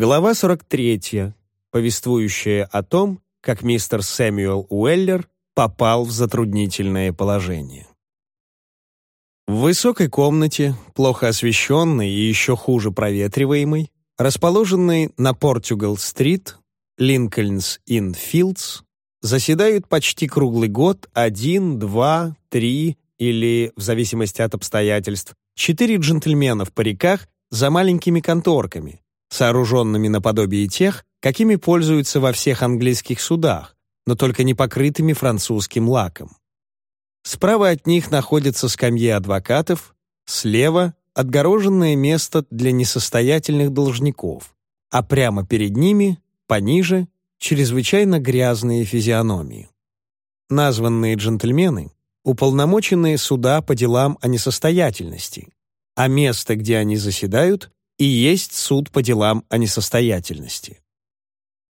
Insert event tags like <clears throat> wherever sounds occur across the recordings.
Глава 43, повествующая о том, как мистер Сэмюэл Уэллер попал в затруднительное положение. В высокой комнате, плохо освещенной и еще хуже проветриваемой, расположенной на Португал-стрит, Линкольнс-Ин-Филдс, заседают почти круглый год один, два, три или, в зависимости от обстоятельств, четыре джентльмена в париках за маленькими конторками, сооруженными наподобие тех, какими пользуются во всех английских судах, но только не покрытыми французским лаком. Справа от них находятся скамьи адвокатов, слева — отгороженное место для несостоятельных должников, а прямо перед ними, пониже, чрезвычайно грязные физиономии. Названные джентльмены — уполномоченные суда по делам о несостоятельности, а место, где они заседают, и есть суд по делам о несостоятельности.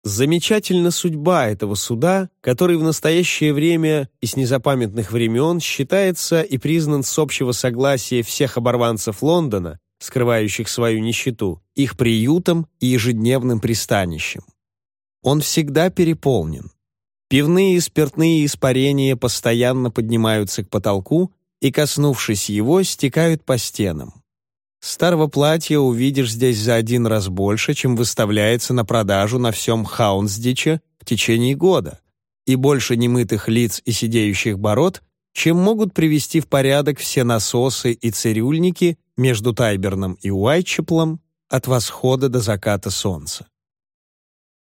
Замечательна судьба этого суда, который в настоящее время и с незапамятных времен считается и признан с общего согласия всех оборванцев Лондона, скрывающих свою нищету, их приютом и ежедневным пристанищем. Он всегда переполнен. Пивные и спиртные испарения постоянно поднимаются к потолку и, коснувшись его, стекают по стенам. Старого платья увидишь здесь за один раз больше, чем выставляется на продажу на всем Хаунсдиче в течение года, и больше немытых лиц и сидеющих бород, чем могут привести в порядок все насосы и цирюльники между Тайберном и Уайтчеплом от восхода до заката солнца.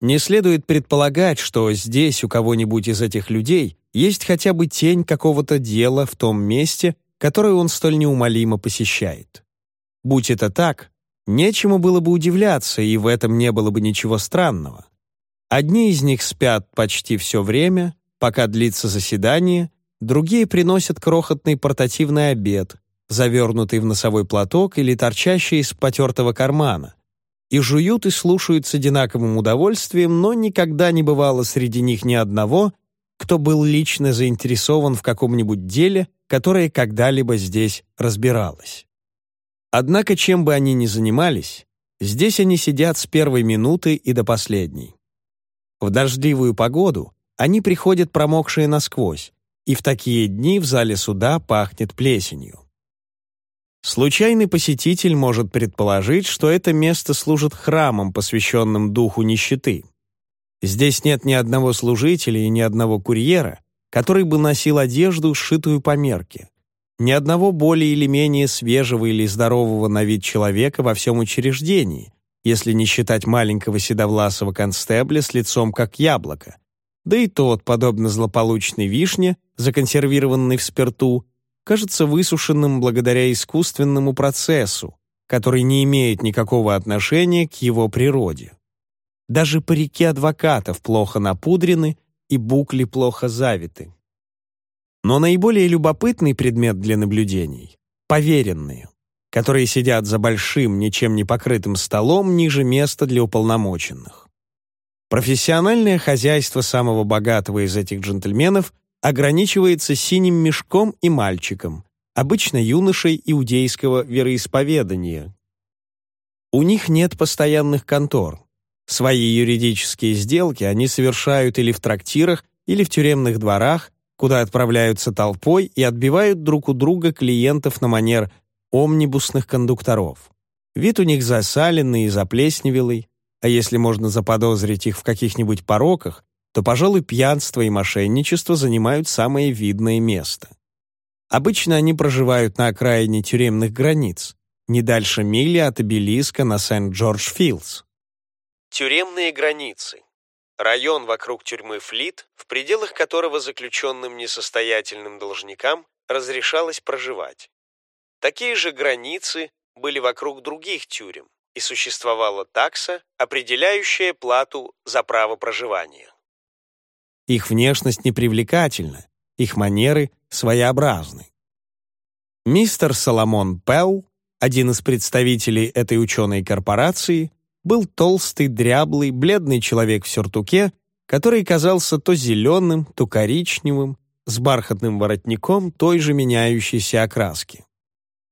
Не следует предполагать, что здесь у кого-нибудь из этих людей есть хотя бы тень какого-то дела в том месте, которое он столь неумолимо посещает. Будь это так, нечему было бы удивляться, и в этом не было бы ничего странного. Одни из них спят почти все время, пока длится заседание, другие приносят крохотный портативный обед, завернутый в носовой платок или торчащий из потертого кармана, и жуют и слушают с одинаковым удовольствием, но никогда не бывало среди них ни одного, кто был лично заинтересован в каком-нибудь деле, которое когда-либо здесь разбиралось. Однако, чем бы они ни занимались, здесь они сидят с первой минуты и до последней. В дождливую погоду они приходят промокшие насквозь, и в такие дни в зале суда пахнет плесенью. Случайный посетитель может предположить, что это место служит храмом, посвященным духу нищеты. Здесь нет ни одного служителя и ни одного курьера, который бы носил одежду, сшитую по мерке, ни одного более или менее свежего или здорового на вид человека во всем учреждении, если не считать маленького седовласого констебля с лицом как яблоко. Да и тот, подобно злополучной вишне, законсервированной в спирту, кажется высушенным благодаря искусственному процессу, который не имеет никакого отношения к его природе. Даже парики адвокатов плохо напудрены и букли плохо завиты. Но наиболее любопытный предмет для наблюдений — поверенные, которые сидят за большим, ничем не покрытым столом ниже места для уполномоченных. Профессиональное хозяйство самого богатого из этих джентльменов ограничивается синим мешком и мальчиком, обычно юношей иудейского вероисповедания. У них нет постоянных контор. Свои юридические сделки они совершают или в трактирах, или в тюремных дворах, куда отправляются толпой и отбивают друг у друга клиентов на манер омнибусных кондукторов. Вид у них засаленный и заплесневелый, а если можно заподозрить их в каких-нибудь пороках, то, пожалуй, пьянство и мошенничество занимают самое видное место. Обычно они проживают на окраине тюремных границ, не дальше мили от обелиска на Сент-Джордж-Филдс. Тюремные границы Район вокруг тюрьмы Флит, в пределах которого заключенным несостоятельным должникам разрешалось проживать. Такие же границы были вокруг других тюрем, и существовала такса, определяющая плату за право проживания. Их внешность непривлекательна, их манеры своеобразны. Мистер Соломон Пелл, один из представителей этой ученой корпорации, был толстый, дряблый, бледный человек в сюртуке, который казался то зеленым, то коричневым, с бархатным воротником той же меняющейся окраски.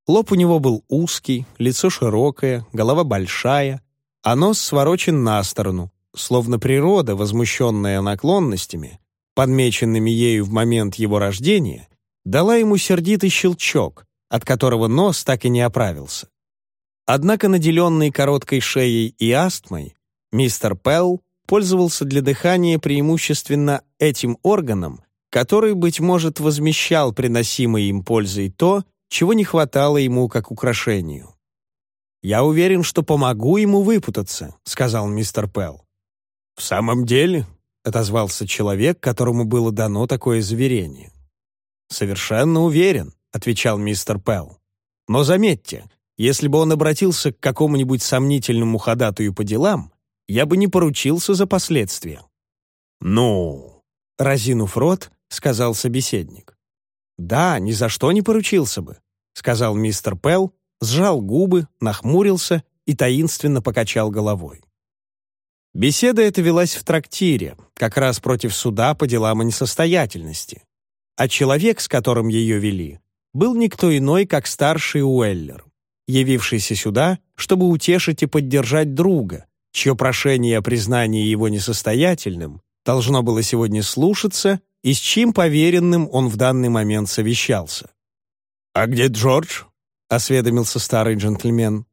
Лоб у него был узкий, лицо широкое, голова большая, а нос сворочен на сторону, словно природа, возмущенная наклонностями, подмеченными ею в момент его рождения, дала ему сердитый щелчок, от которого нос так и не оправился. Однако, наделенный короткой шеей и астмой, мистер Пелл пользовался для дыхания преимущественно этим органом, который, быть может, возмещал приносимой им пользой то, чего не хватало ему как украшению. «Я уверен, что помогу ему выпутаться», — сказал мистер Пелл. «В самом деле?» — отозвался человек, которому было дано такое заверение. «Совершенно уверен», — отвечал мистер Пелл. «Но заметьте, если бы он обратился к какому-нибудь сомнительному ходатую по делам, я бы не поручился за последствия». «Ну?» — разинув рот, сказал собеседник. «Да, ни за что не поручился бы», — сказал мистер Пелл, сжал губы, нахмурился и таинственно покачал головой. Беседа эта велась в трактире, как раз против суда по делам о несостоятельности. А человек, с которым ее вели, был никто иной, как старший Уэллер явившийся сюда, чтобы утешить и поддержать друга, чье прошение о признании его несостоятельным должно было сегодня слушаться и с чьим поверенным он в данный момент совещался. «А где Джордж?» — осведомился старый джентльмен.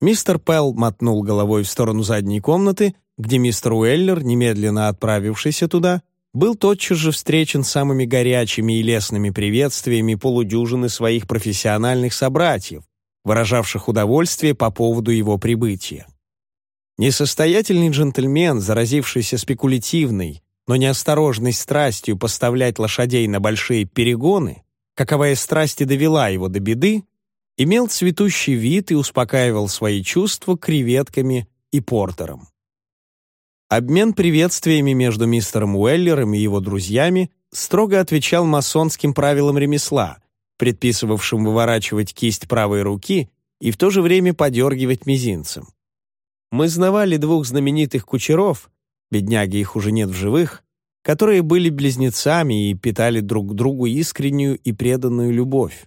Мистер Пелл мотнул головой в сторону задней комнаты, где мистер Уэллер, немедленно отправившийся туда, был тотчас же встречен самыми горячими и лестными приветствиями полудюжины своих профессиональных собратьев, выражавших удовольствие по поводу его прибытия. Несостоятельный джентльмен, заразившийся спекулятивной, но неосторожной страстью поставлять лошадей на большие перегоны, каковая страсть и довела его до беды, имел цветущий вид и успокаивал свои чувства креветками и портером. Обмен приветствиями между мистером Уэллером и его друзьями строго отвечал масонским правилам ремесла, предписывавшим выворачивать кисть правой руки и в то же время подергивать мизинцем. Мы знавали двух знаменитых кучеров, бедняги их уже нет в живых, которые были близнецами и питали друг другу искреннюю и преданную любовь.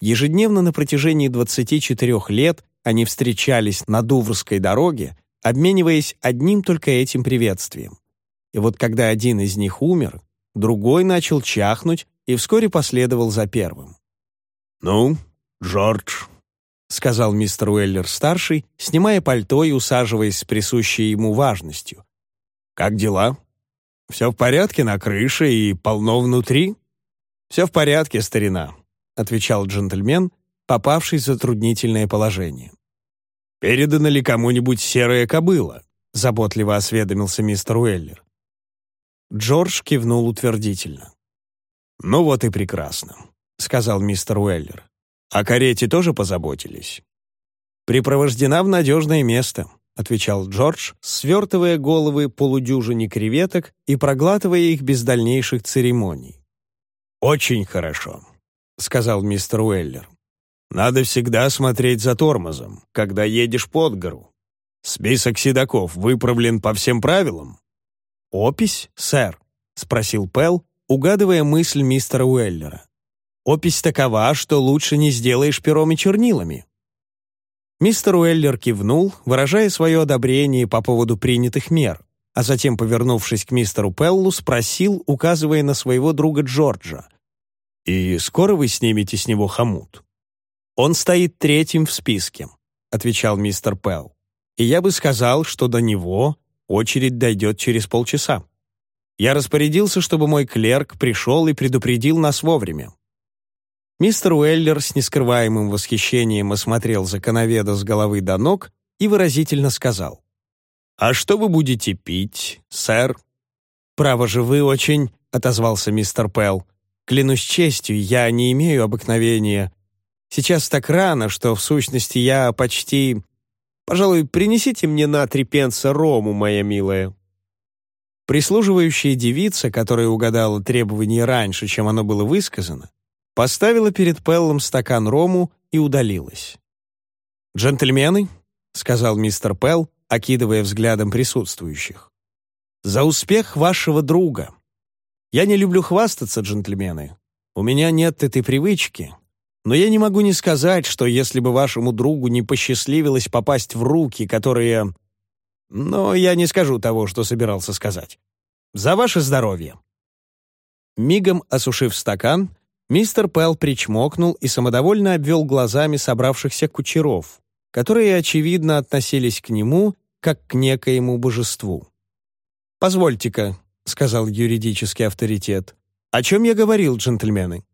Ежедневно на протяжении 24 лет они встречались на Дуврской дороге, обмениваясь одним только этим приветствием. И вот когда один из них умер, другой начал чахнуть и вскоре последовал за первым. «Ну, Джордж», — сказал мистер Уэллер-старший, снимая пальто и усаживаясь с присущей ему важностью. «Как дела? Все в порядке на крыше и полно внутри?» «Все в порядке, старина», — отвечал джентльмен, попавший в затруднительное положение. «Передана ли кому-нибудь серая кобыла?» — заботливо осведомился мистер Уэллер. Джордж кивнул утвердительно. «Ну вот и прекрасно», — сказал мистер Уэллер. «О карете тоже позаботились?» «Припровождена в надежное место», — отвечал Джордж, свертывая головы полудюжине креветок и проглатывая их без дальнейших церемоний. «Очень хорошо», — сказал мистер Уэллер. «Надо всегда смотреть за тормозом, когда едешь под гору. Список седаков выправлен по всем правилам?» «Опись, сэр?» — спросил Пэл, угадывая мысль мистера Уэллера. «Опись такова, что лучше не сделаешь пером и чернилами». Мистер Уэллер кивнул, выражая свое одобрение по поводу принятых мер, а затем, повернувшись к мистеру Пеллу, спросил, указывая на своего друга Джорджа. «И скоро вы снимете с него хомут?» «Он стоит третьим в списке», — отвечал мистер Пелл. «И я бы сказал, что до него очередь дойдет через полчаса». Я распорядился, чтобы мой клерк пришел и предупредил нас вовремя. Мистер Уэллер с нескрываемым восхищением осмотрел законоведа с головы до ног и выразительно сказал. «А что вы будете пить, сэр?» «Право же вы очень...» — отозвался мистер Пелл. «Клянусь честью, я не имею обыкновения. Сейчас так рано, что, в сущности, я почти... Пожалуй, принесите мне на три пенса рому, моя милая». Прислуживающая девица, которая угадала требование раньше, чем оно было высказано, поставила перед Пеллом стакан рому и удалилась. «Джентльмены», — сказал мистер Пелл, окидывая взглядом присутствующих, «за успех вашего друга. Я не люблю хвастаться, джентльмены. У меня нет этой привычки, Но я не могу не сказать, что если бы вашему другу не посчастливилось попасть в руки, которые... Но я не скажу того, что собирался сказать. За ваше здоровье!» Мигом осушив стакан, мистер Пэл причмокнул и самодовольно обвел глазами собравшихся кучеров, которые, очевидно, относились к нему как к некоему божеству. «Позвольте-ка», — сказал юридический авторитет, — «о чем я говорил, джентльмены?»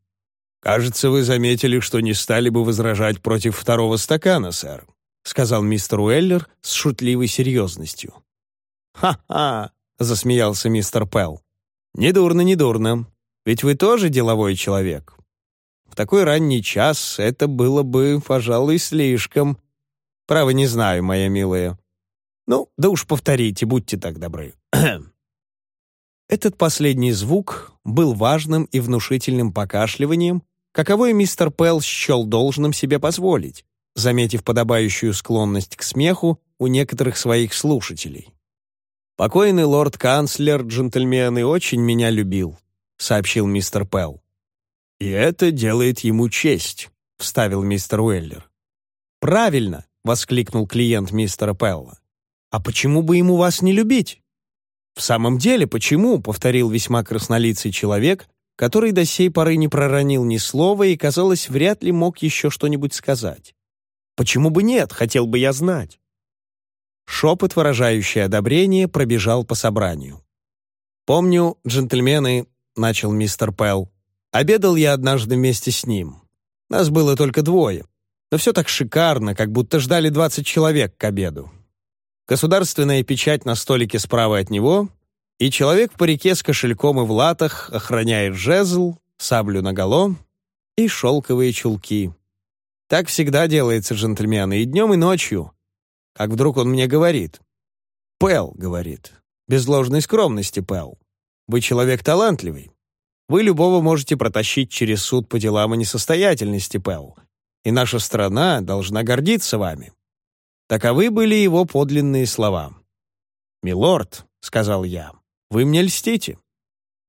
«Кажется, вы заметили, что не стали бы возражать против второго стакана, сэр», сказал мистер Уэллер с шутливой серьезностью. «Ха-ха!» — засмеялся мистер Пелл. «Недурно, недурно. Ведь вы тоже деловой человек. В такой ранний час это было бы, пожалуй, слишком. Право не знаю, моя милая. Ну, да уж повторите, будьте так добры». <clears throat> Этот последний звук был важным и внушительным покашливанием, каковой мистер Пелл счел должным себе позволить, заметив подобающую склонность к смеху у некоторых своих слушателей. «Покойный лорд-канцлер, джентльмены, очень меня любил», — сообщил мистер Пелл. «И это делает ему честь», — вставил мистер Уэллер. «Правильно», — воскликнул клиент мистера Пелла. «А почему бы ему вас не любить?» «В самом деле, почему?» — повторил весьма краснолицый человек, который до сей поры не проронил ни слова и, казалось, вряд ли мог еще что-нибудь сказать. «Почему бы нет? Хотел бы я знать». Шепот, выражающий одобрение, пробежал по собранию. «Помню, джентльмены», — начал мистер Пелл, «обедал я однажды вместе с ним. Нас было только двое, но все так шикарно, как будто ждали 20 человек к обеду. Государственная печать на столике справа от него, и человек в парике с кошельком и в латах охраняет жезл, саблю наголо и шелковые чулки. Так всегда делается, джентльмены, и днем, и ночью. Как вдруг он мне говорит. «Пэл», — говорит, — «без ложной скромности, Пэл. Вы человек талантливый. Вы любого можете протащить через суд по делам о несостоятельности, Пэл. И наша страна должна гордиться вами». Таковы были его подлинные слова. «Милорд», — сказал я, вы мне льстите».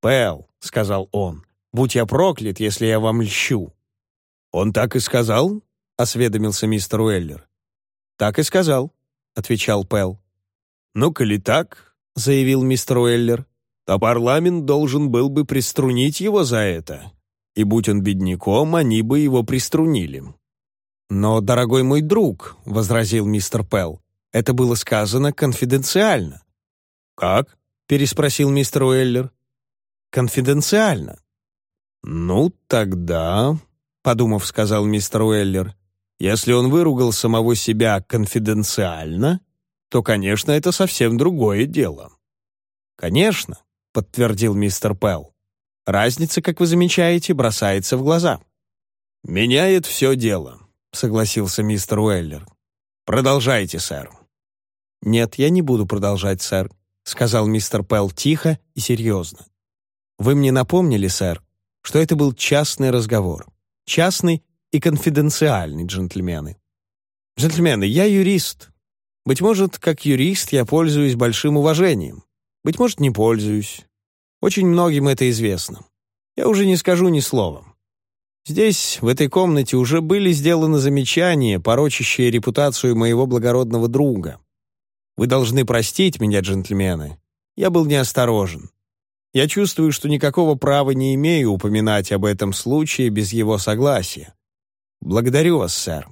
«Пэл», — сказал он, — «будь я проклят, если я вам льщу». «Он так и сказал?» — осведомился мистер Уэллер. «Так и сказал», — отвечал Пэл. «Ну, коли так», — заявил мистер Уэллер, «то парламент должен был бы приструнить его за это. И будь он бедняком, они бы его приструнили». «Но, дорогой мой друг», — возразил мистер Пэл, «это было сказано конфиденциально». «Как?» — переспросил мистер Уэллер. «Конфиденциально». «Ну, тогда», — подумав, сказал мистер Уэллер, «если он выругал самого себя конфиденциально, то, конечно, это совсем другое дело». «Конечно», — подтвердил мистер Пелл. «Разница, как вы замечаете, бросается в глаза». «Меняет все дело», — согласился мистер Уэллер. «Продолжайте, сэр». «Нет, я не буду продолжать, сэр сказал мистер Пелл тихо и серьезно. «Вы мне напомнили, сэр, что это был частный разговор. Частный и конфиденциальный, джентльмены. Джентльмены, я юрист. Быть может, как юрист я пользуюсь большим уважением. Быть может, не пользуюсь. Очень многим это известно. Я уже не скажу ни слова. Здесь, в этой комнате, уже были сделаны замечания, порочащие репутацию моего благородного друга. Вы должны простить меня, джентльмены. Я был неосторожен. Я чувствую, что никакого права не имею упоминать об этом случае без его согласия. Благодарю вас, сэр».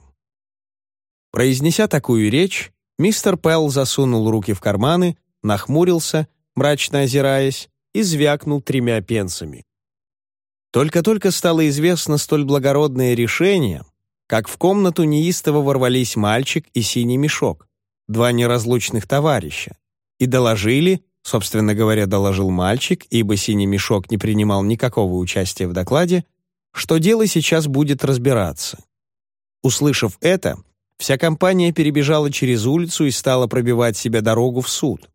Произнеся такую речь, мистер Пелл засунул руки в карманы, нахмурился, мрачно озираясь, и звякнул тремя пенсами. Только-только стало известно столь благородное решение, как в комнату неистово ворвались мальчик и синий мешок два неразлучных товарища, и доложили, собственно говоря, доложил мальчик, ибо синий мешок не принимал никакого участия в докладе, что дело сейчас будет разбираться. Услышав это, вся компания перебежала через улицу и стала пробивать себе дорогу в суд.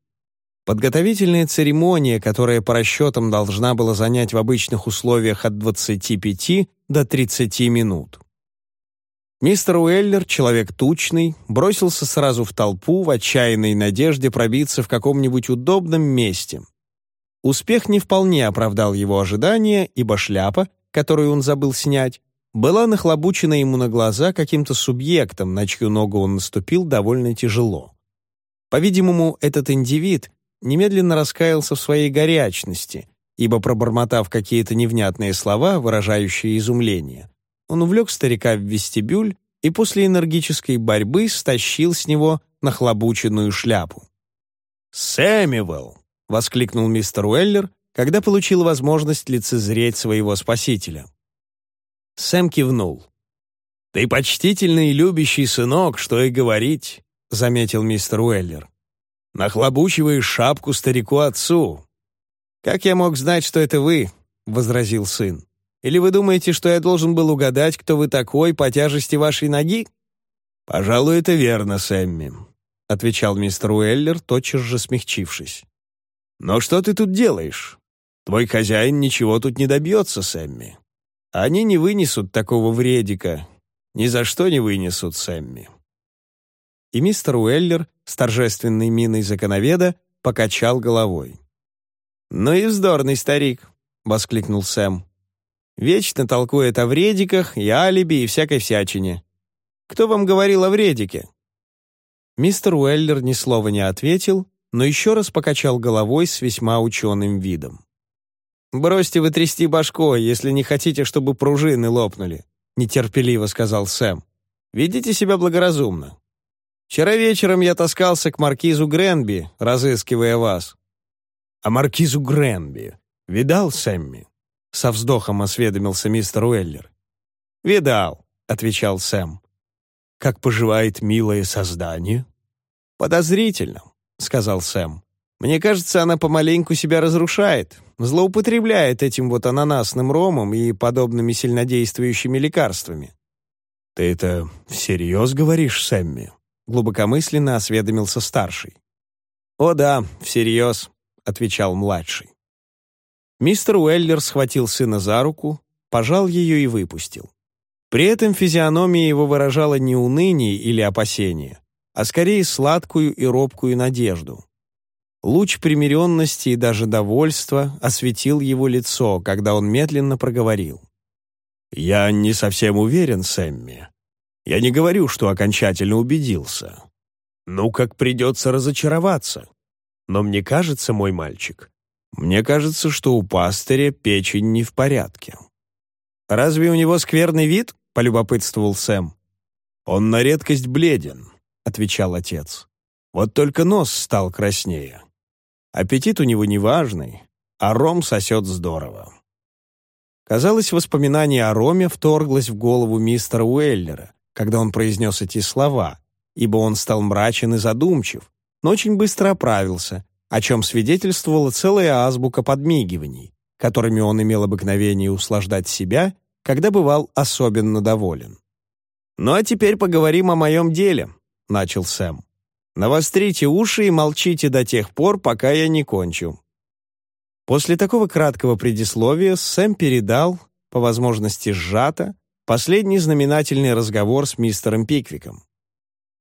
Подготовительная церемония, которая по расчетам должна была занять в обычных условиях от 25 до 30 минут. Мистер Уэллер, человек тучный, бросился сразу в толпу в отчаянной надежде пробиться в каком-нибудь удобном месте. Успех не вполне оправдал его ожидания, ибо шляпа, которую он забыл снять, была нахлобучена ему на глаза каким-то субъектом, на чью ногу он наступил довольно тяжело. По-видимому, этот индивид немедленно раскаялся в своей горячности, ибо, пробормотав какие-то невнятные слова, выражающие изумление, он увлек старика в вестибюль и после энергической борьбы стащил с него нахлобученную шляпу. «Сэмюэл!» — воскликнул мистер Уэллер, когда получил возможность лицезреть своего спасителя. Сэм кивнул. «Ты почтительный и любящий сынок, что и говорить», — заметил мистер Уэллер. «Нахлобучиваешь шапку старику-отцу». «Как я мог знать, что это вы?» — возразил сын. «Или вы думаете, что я должен был угадать, кто вы такой по тяжести вашей ноги?» «Пожалуй, это верно, Сэмми», — отвечал мистер Уэллер, тотчас же смягчившись. «Но что ты тут делаешь? Твой хозяин ничего тут не добьется, Сэмми. Они не вынесут такого вредика. Ни за что не вынесут, Сэмми». И мистер Уэллер с торжественной миной законоведа покачал головой. «Ну и вздорный старик», — воскликнул Сэм. «Вечно толкует о вредиках и алиби и всякой всячине. Кто вам говорил о вредике?» Мистер Уэллер ни слова не ответил, но еще раз покачал головой с весьма ученым видом. «Бросьте вы трясти башкой, если не хотите, чтобы пружины лопнули», — нетерпеливо сказал Сэм. «Ведите себя благоразумно. Вчера вечером я таскался к маркизу Гренби, разыскивая вас». «А маркизу Гренби видал Сэмми?» — со вздохом осведомился мистер Уэллер. «Видал», — отвечал Сэм. «Как поживает милое создание?» «Подозрительно», — сказал Сэм. «Мне кажется, она помаленьку себя разрушает, злоупотребляет этим вот ананасным ромом и подобными сильнодействующими лекарствами. «Ты это всерьез говоришь, Сэмми?» — глубокомысленно осведомился старший. «О да, всерьез», — отвечал младший. Мистер Уэллер схватил сына за руку, пожал ее и выпустил. При этом физиономия его выражала не уныние или опасение, а скорее сладкую и робкую надежду. Луч примиренности и даже довольства осветил его лицо, когда он медленно проговорил. «Я не совсем уверен, Сэмми. Я не говорю, что окончательно убедился. Ну, как придется разочароваться. Но мне кажется, мой мальчик, мне кажется, что у пастыря печень не в порядке». «Разве у него скверный вид?» — полюбопытствовал Сэм. «Он на редкость бледен», — отвечал отец. «Вот только нос стал краснее». Аппетит у него неважный, а ром сосет здорово. Казалось, воспоминание о роме вторглось в голову мистера Уэллера, когда он произнес эти слова, ибо он стал мрачен и задумчив, но очень быстро оправился, о чем свидетельствовала целая азбука подмигиваний, которыми он имел обыкновение услаждать себя, когда бывал особенно доволен. «Ну а теперь поговорим о моем деле», — начал Сэм. Навострите уши и молчите до тех пор, пока я не кончу». После такого краткого предисловия Сэм передал, по возможности сжато, последний знаменательный разговор с мистером Пиквиком.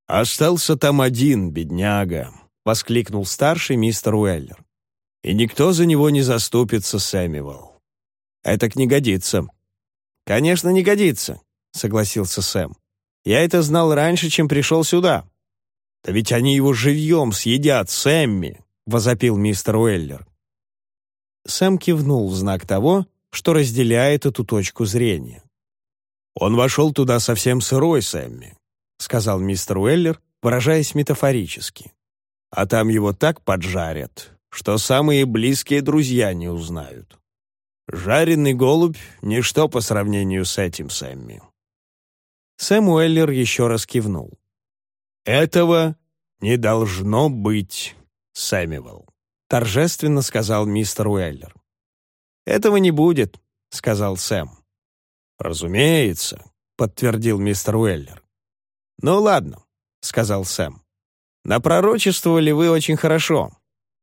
«Остался там один, бедняга», — воскликнул старший мистер Уэллер. «И никто за него не заступится, Сэмюэл. Это не годится». «Конечно, не годится», — согласился Сэм. «Я это знал раньше, чем пришел сюда. «Да ведь они его живьем съедят, Сэмми!» — возопил мистер Уэллер. Сэм кивнул в знак того, что разделяет эту точку зрения. «Он вошел туда совсем сырой, Сэмми», — сказал мистер Уэллер, выражаясь метафорически. «А там его так поджарят, что самые близкие друзья не узнают. Жареный голубь — ничто по сравнению с этим, Сэмми». Сэм Уэллер еще раз кивнул. «Этого не должно быть, Сэмюэл», — торжественно сказал мистер Уэллер. «Этого не будет», — сказал Сэм. «Разумеется», — подтвердил мистер Уэллер. «Ну ладно», — сказал Сэм. «Напророчествовали вы очень хорошо.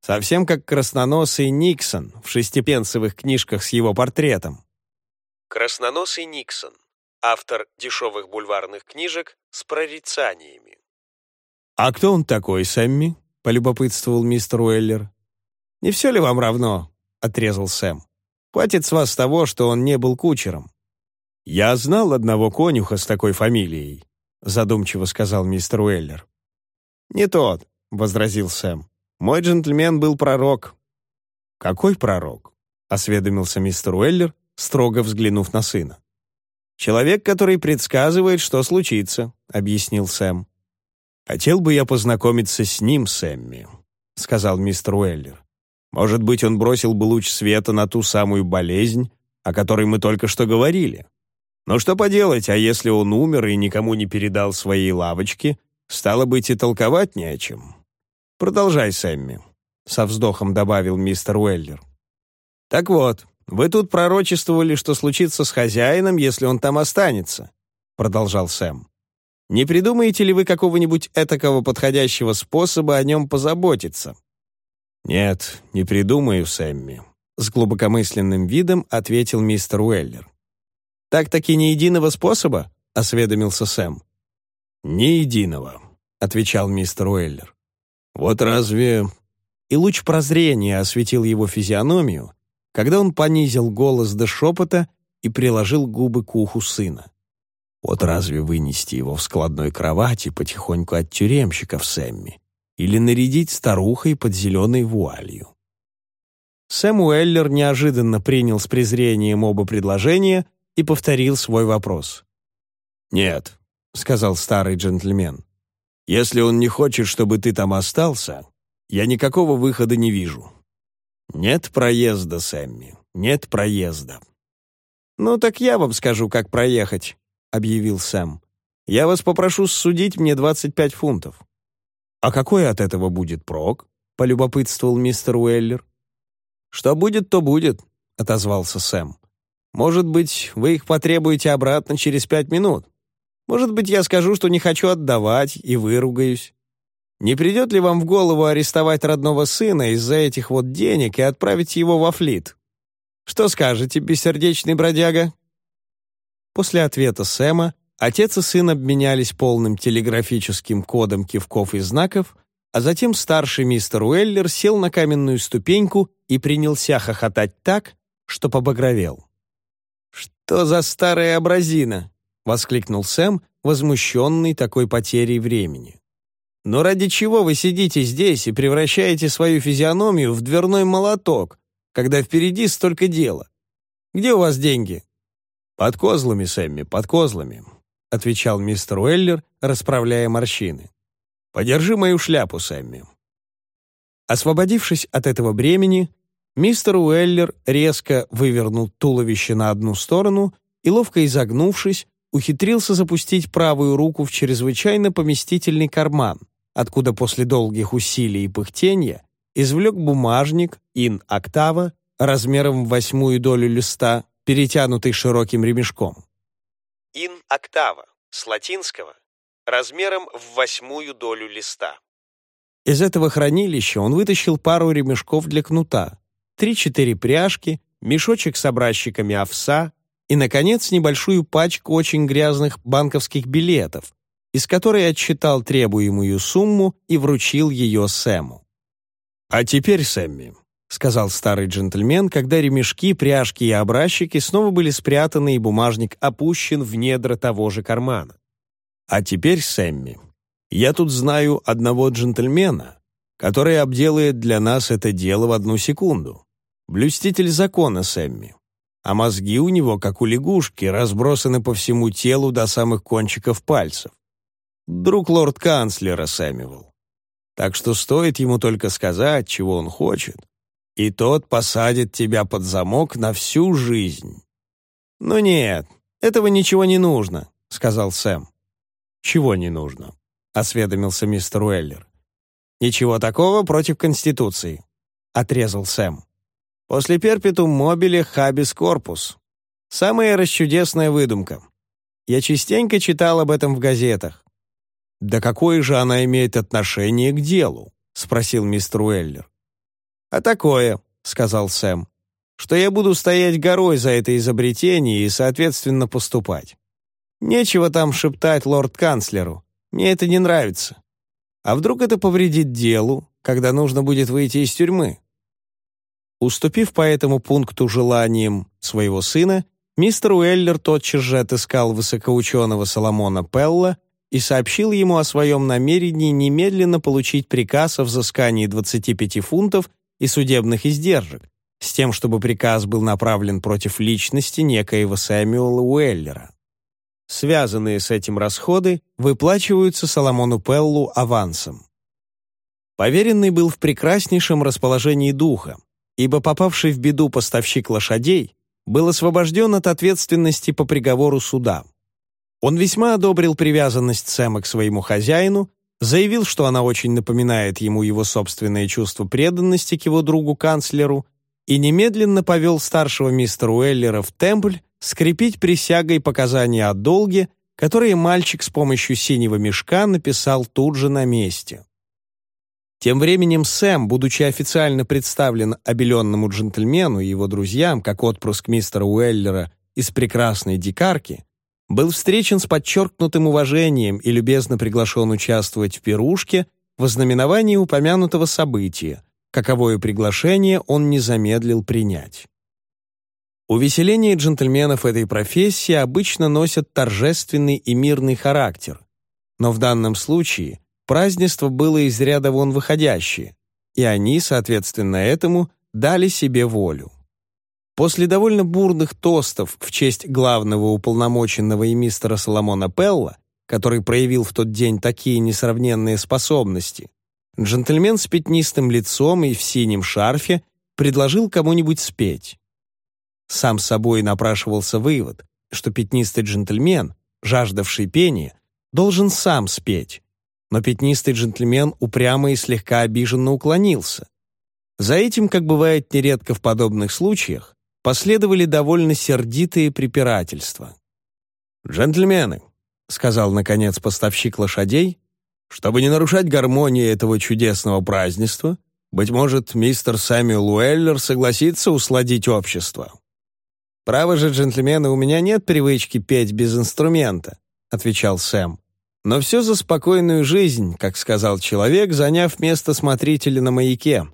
Совсем как красноносый Никсон в шестипенсовых книжках с его портретом». Красноносый Никсон, автор дешевых бульварных книжек с прорицаниями. «А кто он такой, Сэмми?» — полюбопытствовал мистер Уэллер. «Не все ли вам равно?» — отрезал Сэм. «Хватит с вас того, что он не был кучером». «Я знал одного конюха с такой фамилией», — задумчиво сказал мистер Уэллер. «Не тот», — возразил Сэм. «Мой джентльмен был пророк». «Какой пророк?» — осведомился мистер Уэллер, строго взглянув на сына. «Человек, который предсказывает, что случится», — объяснил Сэм. «Хотел бы я познакомиться с ним, Сэмми», — сказал мистер Уэллер. «Может быть, он бросил бы луч света на ту самую болезнь, о которой мы только что говорили. Но что поделать, а если он умер и никому не передал своей лавочки, стало быть, и толковать не о чем. Продолжай, Сэмми», — со вздохом добавил мистер Уэллер. «Так вот, вы тут пророчествовали, что случится с хозяином, если он там останется», — продолжал Сэм. «Не придумаете ли вы какого-нибудь этакого подходящего способа о нем позаботиться?» «Нет, не придумаю, Сэмми», — с глубокомысленным видом ответил мистер Уэллер. «Так-таки ни единого способа?» — осведомился Сэм. «Ни единого», — отвечал мистер Уэллер. «Вот разве...» И луч прозрения осветил его физиономию, когда он понизил голос до шепота и приложил губы к уху сына. «Вот разве вынести его в складной кровати потихоньку от тюремщиков Сэмми или нарядить старухой под зеленой вуалью?» Сэм Уэллер неожиданно принял с презрением оба предложения и повторил свой вопрос. «Нет», — сказал старый джентльмен, — «если он не хочет, чтобы ты там остался, я никакого выхода не вижу». «Нет проезда, Сэмми, нет проезда». «Ну так я вам скажу, как проехать», — объявил Сэм. «Я вас попрошу судить мне 25 фунтов». «А какой от этого будет прок?» — полюбопытствовал мистер Уэллер. «Что будет, то будет», — отозвался Сэм. «Может быть, вы их потребуете обратно через пять минут. Может быть, я скажу, что не хочу отдавать и выругаюсь. Не придет ли вам в голову арестовать родного сына из-за этих вот денег и отправить его во флит? Что скажете, бессердечный бродяга?» После ответа Сэма отец и сын обменялись полным телеграфическим кодом кивков и знаков, а затем старший мистер Уэллер сел на каменную ступеньку и принялся хохотать так, что побагровел. «Что за старая образина?» — воскликнул Сэм, возмущенный такой потерей времени. «Но ради чего вы сидите здесь и превращаете свою физиономию в дверной молоток, когда впереди столько дела? Где у вас деньги?» «Под козлами, Сэмми, под козлами», — отвечал мистер Уэллер, расправляя морщины. «Подержи мою шляпу, Сэмми». Освободившись от этого бремени, мистер Уэллер резко вывернул туловище на одну сторону и, ловко изогнувшись, ухитрился запустить правую руку в чрезвычайно поместительный карман, откуда после долгих усилий и пыхтенья извлек бумажник ин-октава размером в восьмую долю листа, перетянутый широким ремешком. Ин-октава, с латинского, размером в восьмую долю листа. Из этого хранилища он вытащил пару ремешков для кнута, три-четыре пряжки, мешочек с образчиками овса и, наконец, небольшую пачку очень грязных банковских билетов, из которой отсчитал требуемую сумму и вручил ее Сэму. «А теперь, Сэмми», — сказал старый джентльмен, когда ремешки, пряжки и образчики снова были спрятаны и бумажник опущен в недра того же кармана. «А теперь, Сэмми, я тут знаю одного джентльмена, который обделает для нас это дело в одну секунду. Блюститель закона, Сэмми. А мозги у него, как у лягушки, разбросаны по всему телу до самых кончиков пальцев. Друг лорд-канцлера Сэмюэл. Так что стоит ему только сказать, чего он хочет, и тот посадит тебя под замок на всю жизнь». «Ну нет, этого ничего не нужно», — сказал Сэм. «Чего не нужно?» — осведомился мистер Уэллер. «Ничего такого против Конституции», — отрезал Сэм. «После перпетум мобили хабис корпус. Самая расчудесная выдумка. Я частенько читал об этом в газетах. «Да какое же она имеет отношение к делу?» — спросил мистер Уэллер. «А такое», — сказал Сэм, «что я буду стоять горой за это изобретение и, соответственно, поступать. Нечего там шептать лорд-канцлеру. Мне это не нравится. А вдруг это повредит делу, когда нужно будет выйти из тюрьмы?» Уступив по этому пункту желаниям своего сына, мистер Уэллер тотчас же отыскал высокоученого Соломона Пелла и сообщил ему о своем намерении немедленно получить приказ о взыскании 25 фунтов и судебных издержек, с тем, чтобы приказ был направлен против личности некоего Сэмюэла Уэллера. Связанные с этим расходы выплачиваются Соломону Пеллу авансом. Поверенный был в прекраснейшем расположении духа, ибо попавший в беду поставщик лошадей был освобожден от ответственности по приговору суда. Он весьма одобрил привязанность Сэма к своему хозяину, заявил, что она очень напоминает ему его собственное чувство преданности к его другу-канцлеру и немедленно повел старшего мистера Уэллера в темпль скрепить присягой показания о долге, которые мальчик с помощью синего мешка написал тут же на месте. Тем временем Сэм, будучи официально представлен обеленному джентльмену и его друзьям как отпрыск мистера Уэллера из прекрасной дикарки, был встречен с подчеркнутым уважением и любезно приглашен участвовать в пирушке в знаменовании упомянутого события, каковое приглашение он не замедлил принять. Увеселения джентльменов этой профессии обычно носят торжественный и мирный характер, но в данном случае празднество было из ряда вон выходящее, и они, соответственно этому, дали себе волю. После довольно бурных тостов в честь главного уполномоченного и мистера Соломона Пелла, который проявил в тот день такие несравненные способности, джентльмен с пятнистым лицом и в синем шарфе предложил кому-нибудь спеть. Сам собой напрашивался вывод, что пятнистый джентльмен, жаждавший пения, должен сам спеть, но пятнистый джентльмен упрямо и слегка обиженно уклонился. За этим, как бывает нередко в подобных случаях, последовали довольно сердитые препирательства. «Джентльмены», — сказал, наконец, поставщик лошадей, «чтобы не нарушать гармонии этого чудесного празднества, быть может, мистер Сэмюэл Уэллер согласится усладить общество». «Право же, джентльмены, у меня нет привычки петь без инструмента», — отвечал Сэм. «Но все за спокойную жизнь, как сказал человек, заняв место смотрителя на маяке».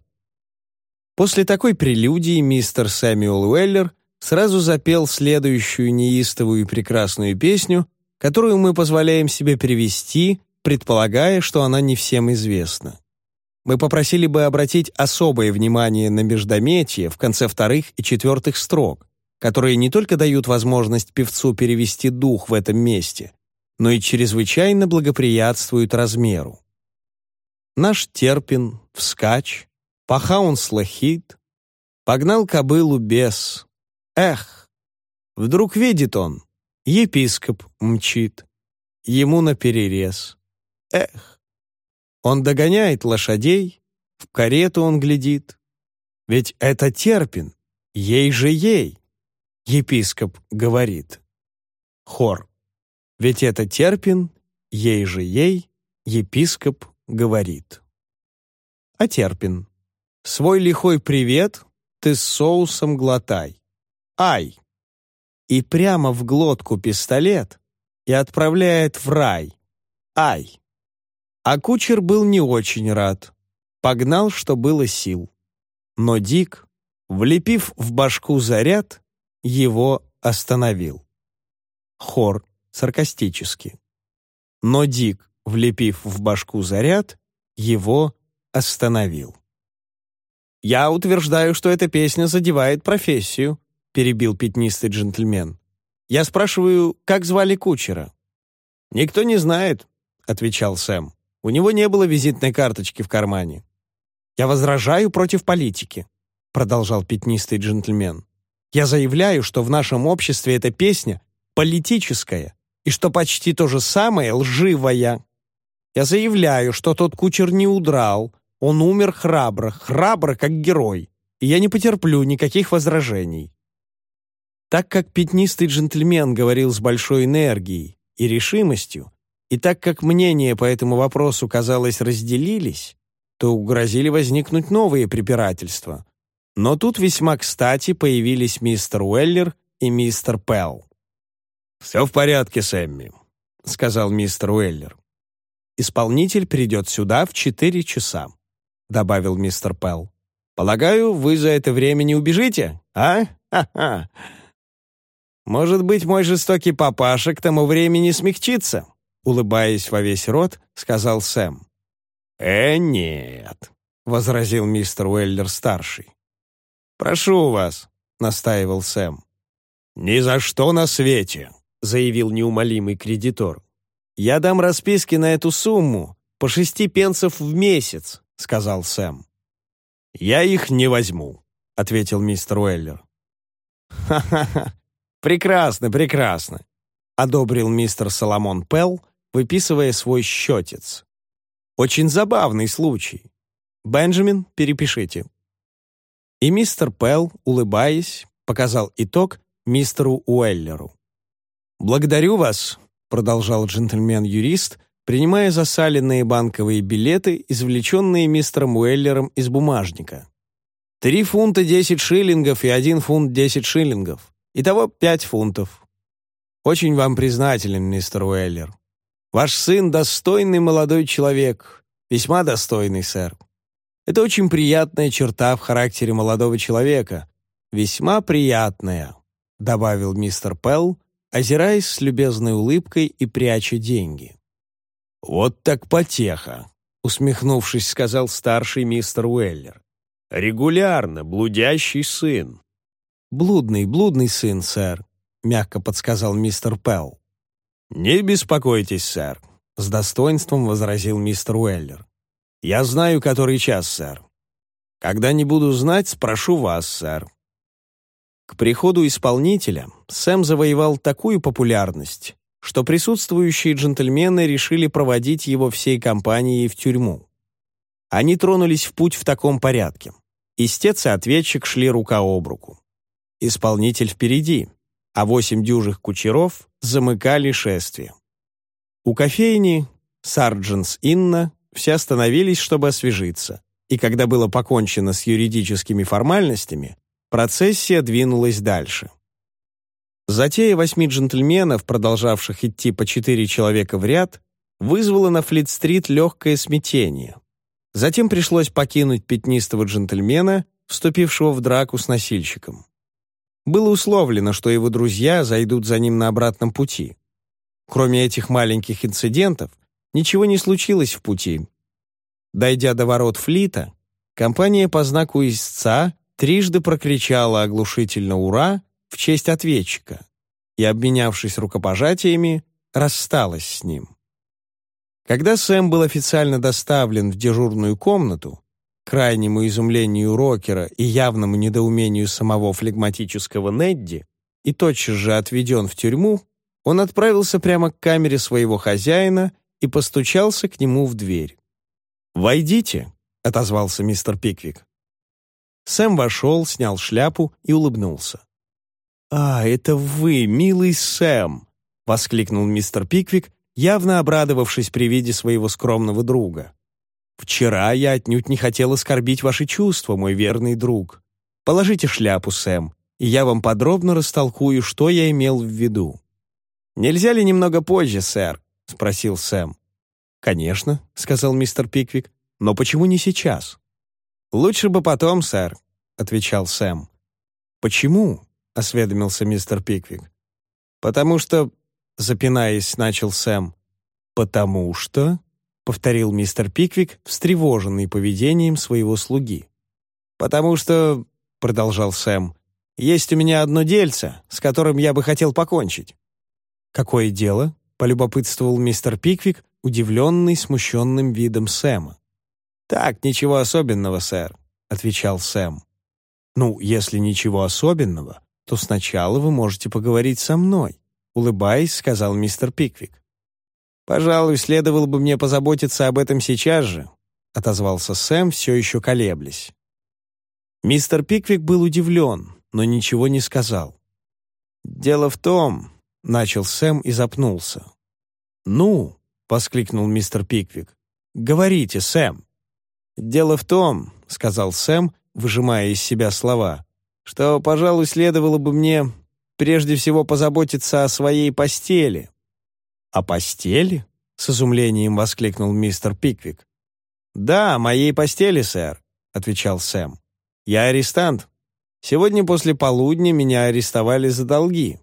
После такой прелюдии мистер Сэмюэл Уэллер сразу запел следующую неистовую и прекрасную песню, которую мы позволяем себе привести, предполагая, что она не всем известна. Мы попросили бы обратить особое внимание на междометие в конце вторых и четвертых строк, которые не только дают возможность певцу перевести дух в этом месте, но и чрезвычайно благоприятствуют размеру. Наш Терпин, вскач, паха он слахит, погнал кобылу без. Эх! Вдруг видит он, епископ мчит, ему наперерез. Эх! Он догоняет лошадей, в карету он глядит. Ведь это Терпин, ей же ей. Епископ говорит. Хор. Ведь это Терпин, ей же ей, епископ говорит. А Терпин. Свой лихой привет ты с соусом глотай. Ай! И прямо в глотку пистолет и отправляет в рай. Ай! А кучер был не очень рад. Погнал, что было сил. Но Дик, влепив в башку заряд, его остановил. Хор саркастически. Но Дик, влепив в башку заряд, его остановил. «Я утверждаю, что эта песня задевает профессию», перебил пятнистый джентльмен. «Я спрашиваю, как звали кучера?» «Никто не знает», — отвечал Сэм. «У него не было визитной карточки в кармане». «Я возражаю против политики», — продолжал пятнистый джентльмен. Я заявляю, что в нашем обществе эта песня политическая, и что почти то же самое лживая. Я заявляю, что тот кучер не удрал, он умер храбро, храбро, как герой, и я не потерплю никаких возражений. Так как пятнистый джентльмен говорил с большой энергией и решимостью, и так как мнения по этому вопросу, казалось, разделились, то угрозили возникнуть новые препирательства, но тут весьма кстати появились мистер Уэллер и мистер Пелл. «Все в порядке, Сэмми», — сказал мистер Уэллер. «Исполнитель придет сюда в четыре часа», — добавил мистер Пелл. «Полагаю, вы за это время не убежите, а? Ха-ха!» Может быть, мой жестокий папаша к тому времени смягчится?» Улыбаясь во весь рот, сказал Сэм. «Э, нет», — возразил мистер Уэллер-старший. «Прошу вас», — настаивал Сэм. «Ни за что на свете», — заявил неумолимый кредитор. «Я дам расписки на эту сумму по шести пенсов в месяц», — сказал Сэм. «Я их не возьму», — ответил мистер Уэллер. «Ха-ха-ха! Прекрасно, прекрасно!» — одобрил мистер Соломон Пелл, выписывая свой счетец. «Очень забавный случай. Бенджамин, перепишите». И мистер Пелл, улыбаясь, показал итог мистеру Уэллеру. «Благодарю вас», — продолжал джентльмен-юрист, принимая засаленные банковые билеты, извлеченные мистером Уэллером из бумажника. «Три фунта десять шиллингов и один фунт десять шиллингов. Итого пять фунтов. Очень вам признателен, мистер Уэллер. Ваш сын достойный молодой человек, весьма достойный, сэр. Это очень приятная черта в характере молодого человека, весьма приятная», добавил мистер Пелл, озираясь с любезной улыбкой и пряча деньги. «Вот так потеха!» — усмехнувшись, сказал старший мистер Уэллер. «Регулярно, блудящий сын». «Блудный, блудный сын, сэр», — мягко подсказал мистер Пелл. «Не беспокойтесь, сэр», — с достоинством возразил мистер Уэллер. «Я знаю, который час, сэр. Когда не буду знать, спрошу вас, сэр». К приходу исполнителя Сэм завоевал такую популярность, что присутствующие джентльмены решили проводить его всей компанией в тюрьму. Они тронулись в путь в таком порядке. Истец и ответчик шли рука об руку. Исполнитель впереди, а восемь дюжих кучеров замыкали шествие. У кофейни Сардженс Инна все остановились, чтобы освежиться, и когда было покончено с юридическими формальностями, процессия двинулась дальше. Затея восьми джентльменов, продолжавших идти по четыре человека в ряд, вызвала на Флит-стрит легкое смятение. Затем пришлось покинуть пятнистого джентльмена, вступившего в драку с носильщиком. Было условлено, что его друзья зайдут за ним на обратном пути. Кроме этих маленьких инцидентов, ничего не случилось в пути. Дойдя до ворот флита, компания по знаку истца трижды прокричала оглушительно «Ура!» В честь ответчика и, обменявшись рукопожатиями, рассталась с ним. Когда Сэм был официально доставлен в дежурную комнату, крайнему изумлению Рокера и явному недоумению самого флегматического Недди, и тотчас же отведен в тюрьму, он отправился прямо к камере своего хозяина и постучался к нему в дверь. «Войдите», — отозвался мистер Пиквик. Сэм вошел, снял шляпу и улыбнулся. «А, это вы, милый Сэм!» — воскликнул мистер Пиквик, явно обрадовавшись при виде своего скромного друга. «Вчера я отнюдь не хотел оскорбить ваши чувства, мой верный друг. Положите шляпу, Сэм, и я вам подробно растолкую, что я имел в виду». «Нельзя ли немного позже, сэр?» — спросил Сэм. «Конечно», — сказал мистер Пиквик, — «но почему не сейчас?» «Лучше бы потом, сэр», — отвечал Сэм. «Почему?» — осведомился мистер Пиквик. «Потому что...» — запинаясь, начал Сэм. «Потому что...» — повторил мистер Пиквик, встревоженный поведением своего слуги. «Потому что...» — продолжал Сэм. «Есть у меня одно дельце, с которым я бы хотел покончить». «Какое дело?» — полюбопытствовал мистер Пиквик, удивленный смущенным видом Сэма. «Так, ничего особенного, сэр», — отвечал Сэм. «Ну, если ничего особенного, то сначала вы можете поговорить со мной», — улыбаясь, сказал мистер Пиквик. «Пожалуй, следовало бы мне позаботиться об этом сейчас же», — отозвался Сэм, все еще колеблясь. Мистер Пиквик был удивлен, но ничего не сказал. «Дело в том», — начал Сэм и запнулся. «Ну», — воскликнул мистер Пиквик, — «говорите, Сэм». «Дело в том», — сказал Сэм, выжимая из себя слова, что, пожалуй, следовало бы мне прежде всего позаботиться о своей постели». «О постели?» — с изумлением воскликнул мистер Пиквик. «Да, моей постели, сэр», — отвечал Сэм. «Я арестант. Сегодня после полудня меня арестовали за долги.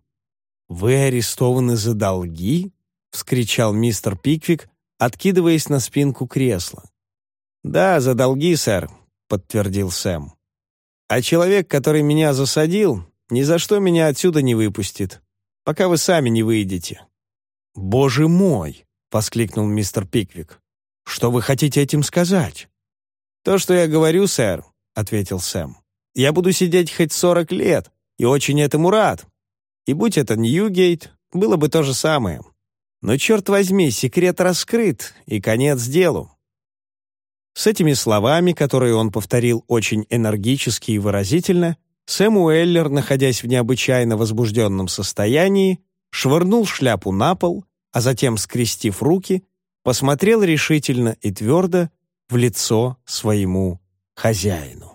«Вы арестованы за долги?» — вскричал мистер Пиквик, откидываясь на спинку кресла. «Да, за долги, сэр», — подтвердил Сэм. «А человек, который меня засадил, ни за что меня отсюда не выпустит, пока вы сами не выйдете». «Боже мой!» — воскликнул мистер Пиквик. «Что вы хотите этим сказать?» «То, что я говорю, сэр», — ответил Сэм. «Я буду сидеть хоть сорок лет, и очень этому рад. И будь это Ньюгейт, было бы то же самое. Но, черт возьми, секрет раскрыт, и конец делу». С этими словами, которые он повторил очень энергически и выразительно, Сэм Уэллер, находясь в необычайно возбужденном состоянии, швырнул шляпу на пол, а затем, скрестив руки, посмотрел решительно и твердо в лицо своему хозяину.